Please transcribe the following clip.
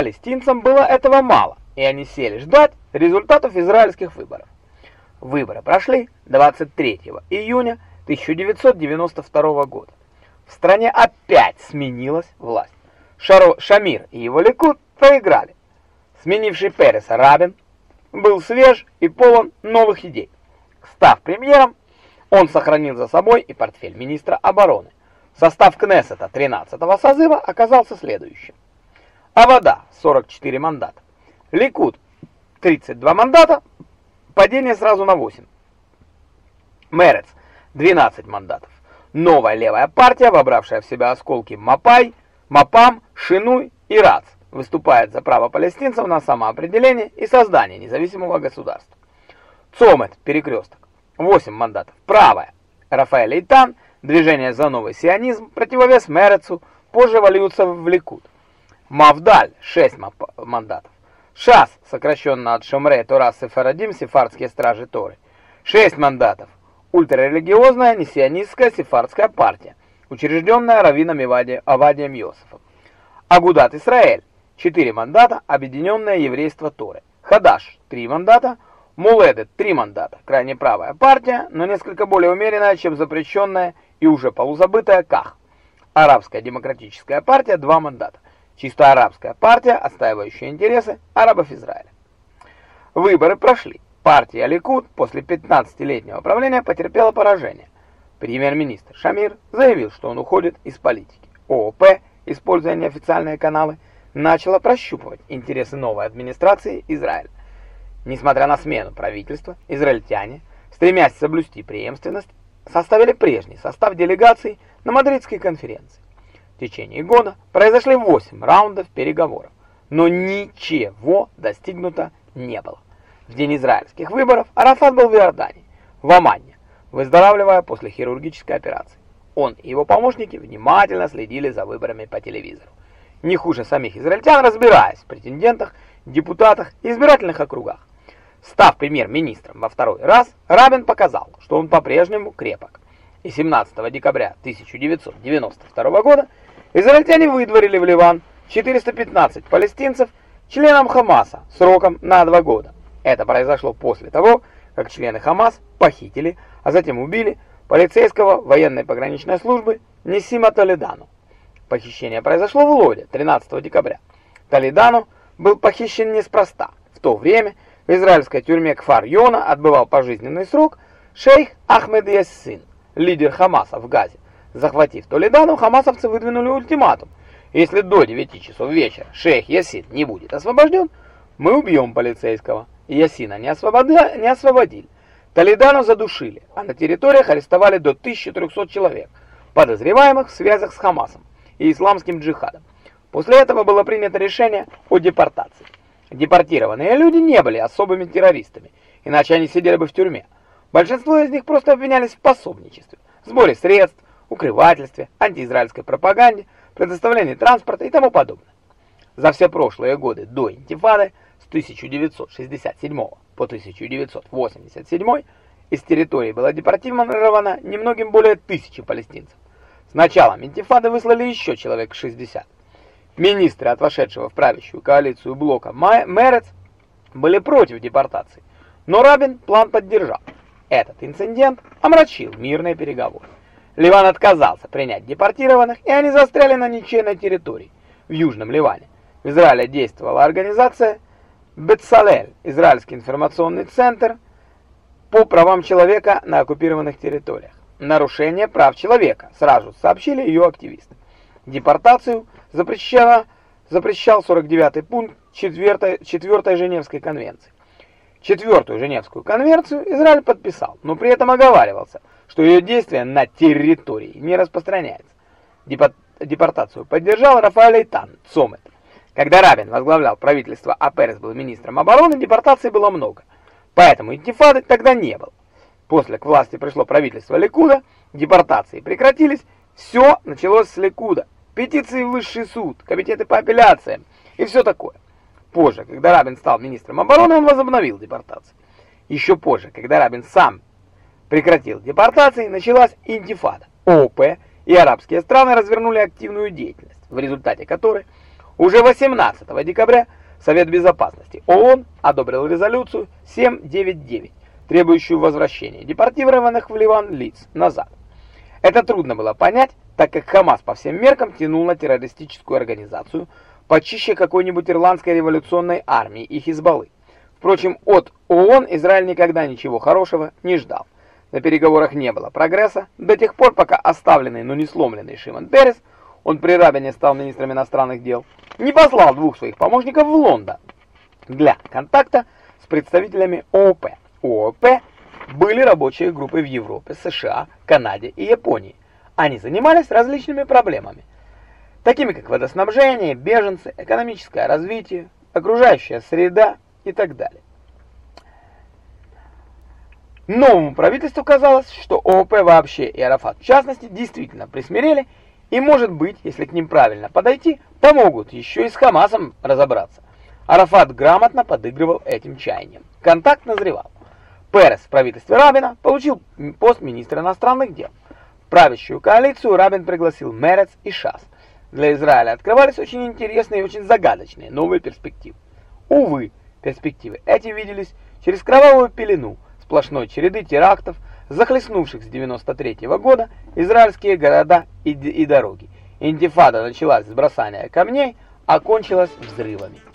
Палестинцам было этого мало, и они сели ждать результатов израильских выборов. Выборы прошли 23 июня 1992 года. В стране опять сменилась власть. Шаро Шамир и его Ликуд проиграли. Сменивший Переса Рабин был свеж и полон новых идей. Став премьером, он сохранил за собой и портфель министра обороны. Состав Кнессета 13-го созыва оказался следующим. Авода 44 мандата. Ликуд 32 мандата, падение сразу на 8. Мерец 12 мандатов. Новая левая партия, вобравшая в себя осколки Мапай, Мапам, Шинуй и Рац, выступает за право палестинцев на самоопределение и создание независимого государства. Цомет, перекресток, 8 мандатов. Правая, Рафаэль Эйтан, движение за новый сионизм, противовес Мерецу, позже вольются в Ликуд. Мавдаль, 6 мандатов. ШАС, сокращенно от Шумре, Тора, Сефарадим, сефардские стражи Торы, 6 мандатов. Ультрарелигиозная несионистская сефардская партия, учрежденная раввином Авадием Йосифом. Агудат Исраэль, 4 мандата, объединенное еврейство Торы. Хадаш, 3 мандата, Муледет, 3 мандата, крайне правая партия, но несколько более умеренная, чем запрещенная и уже полузабытая Ках. Арабская демократическая партия, 2 мандата. Чисто арабская партия, отстаивающая интересы арабов Израиля. Выборы прошли. Партия Ликуд после 15-летнего правления потерпела поражение. Премьер-министр Шамир заявил, что он уходит из политики. ООП, используя неофициальные каналы, начала прощупывать интересы новой администрации Израиля. Несмотря на смену правительства, израильтяне, стремясь соблюсти преемственность, составили прежний состав делегаций на Мадридской конференции. В течение года произошли 8 раундов переговоров, но ничего достигнуто не было. В день израильских выборов Арафат был в Иордании, в Аманне, выздоравливая после хирургической операции. Он и его помощники внимательно следили за выборами по телевизору. Не хуже самих израильтян, разбираясь в претендентах, депутатах и избирательных округах. Став премьер-министром во второй раз, Рабин показал, что он по-прежнему крепок. И 17 декабря 1992 года израильтяне выдворили в Ливан 415 палестинцев членам Хамаса сроком на два года. Это произошло после того, как члены Хамас похитили, а затем убили полицейского военной пограничной службы Несима Толедану. Похищение произошло в Лоде 13 декабря. Толедану был похищен неспроста. В то время в израильской тюрьме Кфар-Йона отбывал пожизненный срок шейх Ахмед Яссин, лидер Хамаса в Газе. Захватив Толедану, хамасовцы выдвинули ультиматум. Если до 9 часов вечера шейх Яссин не будет освобожден, мы убьем полицейского. Ясина не, освободили, не освободили. Толедану задушили, а на территориях арестовали до 1300 человек, подозреваемых в связях с Хамасом и исламским джихадом. После этого было принято решение о депортации. Депортированные люди не были особыми террористами, иначе они сидели бы в тюрьме. Большинство из них просто обвинялись в пособничестве, сборе средств, укрывательстве, антиизраильской пропаганде, предоставлении транспорта и тому подобное. За все прошлые годы до интифады 1967 по 1987 из территории было депортировано немногим более тысячи палестинцев. С началом интифады выслали еще человек 60. Министры от вошедшего в правящую коалицию блока Мерец были против депортации, но Рабин план поддержал. Этот инцидент омрачил мирные переговоры. Ливан отказался принять депортированных, и они застряли на ничейной территории в Южном Ливане. В Израиле действовала организация Бетсалель, Израильский информационный центр по правам человека на оккупированных территориях. Нарушение прав человека, сразу сообщили ее активисты. Депортацию запрещала, запрещал 49-й пункт 4-й 4 Женевской конвенции. Четвертую Женевскую конвенцию Израиль подписал, но при этом оговаривался, что ее действие на территории не распространяется. Депортацию поддержал Рафаэль Эйтан, Цомет. Когда Рабин возглавлял правительство, а Перес был министром обороны, депортаций было много. Поэтому интифады тогда не было. После к власти пришло правительство Ликуда, депортации прекратились, все началось с Ликуда. Петиции в высший суд, комитеты по апелляциям и все такое. Позже, когда Рабин стал министром обороны, он возобновил депортации. Еще позже, когда Рабин сам прекратил депортации, началась интифада. ООП и арабские страны развернули активную деятельность, в результате которой Уже 18 декабря Совет Безопасности ООН одобрил резолюцию 799, требующую возвращения депортированных в Ливан лиц назад. Это трудно было понять, так как Хамас по всем меркам тянул на террористическую организацию почище какой-нибудь ирландской революционной армии и Хизбаллы. Впрочем, от ООН Израиль никогда ничего хорошего не ждал. На переговорах не было прогресса до тех пор, пока оставленный, но не сломленный Шимон Перес, он при Рабине стал министром иностранных дел, не послал двух своих помощников в Лондон для контакта с представителями ООП. ООП были рабочие группы в Европе, США, Канаде и Японии. Они занимались различными проблемами, такими как водоснабжение, беженцы, экономическое развитие, окружающая среда и так далее. Новому правительству казалось, что ООП вообще и Арафат в частности действительно присмирели и, может быть, если к ним правильно подойти, помогут еще и с Хамасом разобраться. Арафат грамотно подыгрывал этим чаяниям. Контакт назревал. Перес в правительстве Рабина получил пост министра иностранных дел. В правящую коалицию Рабин пригласил Мерец и Шас. Для Израиля открывались очень интересные и очень загадочные новые перспективы. Увы, перспективы эти виделись через кровавую пелену сплошной череды терактов, захлестнувших с 93 -го года израильские города и, и дороги. Интифада началась с бросания камней, а кончилась взрывами.